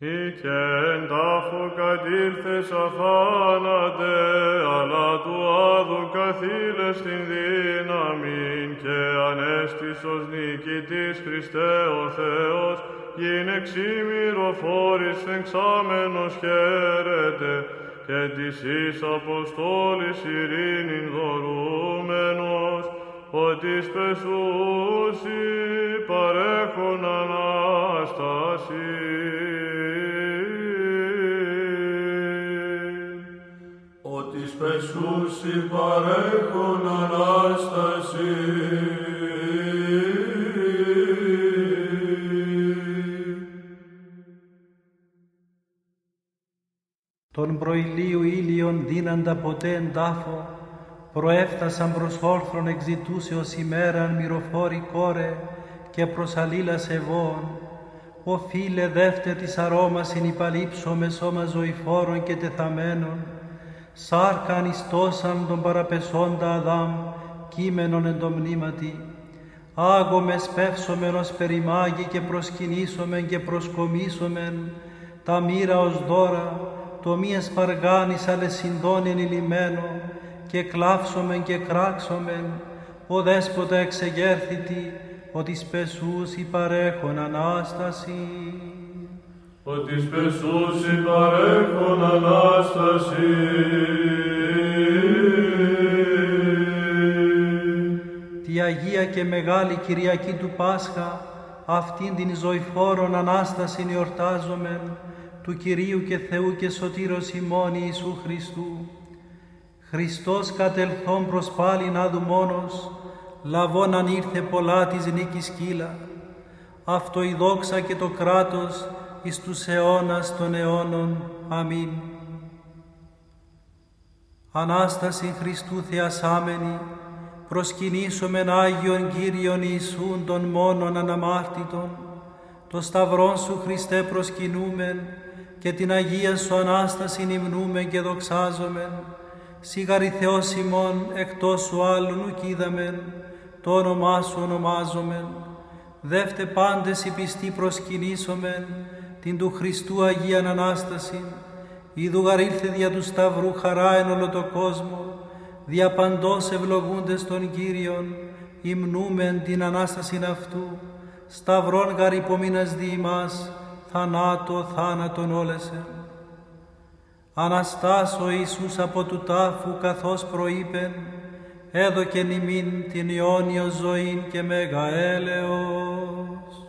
Ήκεν τάφο κατήλθες αφάνατε, αλλά του άδου καθήλες την δύναμη και ανέστησος νικητής Χριστέ ο Θεός, γίνε ξύμηρο φόρης εξάμενος χαίρετε, και της εις Αποστόλης ειρήνην δωρούμενος, ότι σπεσούσι παρέχον Ανάσταση. Ότι σπεσούσι παρέχον Ανάσταση. Τον προηλίου ήλιον δίναντα ποτέ εν τάφο, προέφτασαν προς όρθρον εξητούσεως ημέραν μυροφόρη κόρε και προς αλλήλας ευών, ο φίλε δεύτε της αρώμας συνυπαλήψω με σώμα ζωηφόρων και τεθαμένων, σάρκα ανιστώσαν τον παραπεσόντα Αδάμ, κείμενον εν το μνήματι. Άγομες σπεύσομεν ως περιμάγει και προσκυνήσομεν και προσκομίσομεν, τα μοίρα ως δώρα, το μη εσπαργάνης αλλά συντόνι ενηλυμένο, και κλάψομεν και κράξομεν, ο δέσποτα εξεγέρθητη, ότι σπεσούς παρέχον Ανάσταση. Ότι σπεσούσι παρέχον Ανάσταση. Τη Αγία και Μεγάλη Κυριακή του Πάσχα, αυτήν την ζωηφόρον Ανάσταση εορτάζομεν, του Κυρίου και Θεού και Σωτήρος ημών Ιησού Χριστού. Χριστός κατελθόν προς πάλιν άδου μόνος, λαβών αν ήρθε πολλά της νίκης κύλα. Αυτό η δόξα και το κράτος εις τους αιώνας των αιώνων. Αμήν. Ανάσταση Χριστού θεασάμενη, προσκυνήσομεν Άγιον Κύριον Ιησούν των μόνον αναμάρτητων, το Σταυρόν Σου Χριστέ προσκυνούμεν και την Αγία Σου Ανάσταση υμνούμεν και δοξάζομεν, σιγαρη Θεός ημών εκτός Σου άλλου ουκίδαμεν, το όνομά Σου ονομάζομεν, δεύτε πάντες οι πιστοί προσκυνήσομεν, την του Χριστού Αγίαν Ανάσταση, Ιδού γαρήλθε δια του Σταυρού χαρά εν όλο το κόσμο, δια παντός ευλογούντες των Κύριων, υμνούμεν την Ανάστασιν αυτού, Σταυρών γαρ υπομείνας δι' ημάς, θανάτω θάνατον όλεσεν. Αναστάς ο Ιησούς από του τάφου καθώς προείπεν, έδωκεν ημίν την αιώνιο ζωήν και μέγα έλεος.